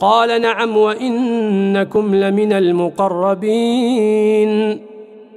قال نعم وإنكم لمن المقربين.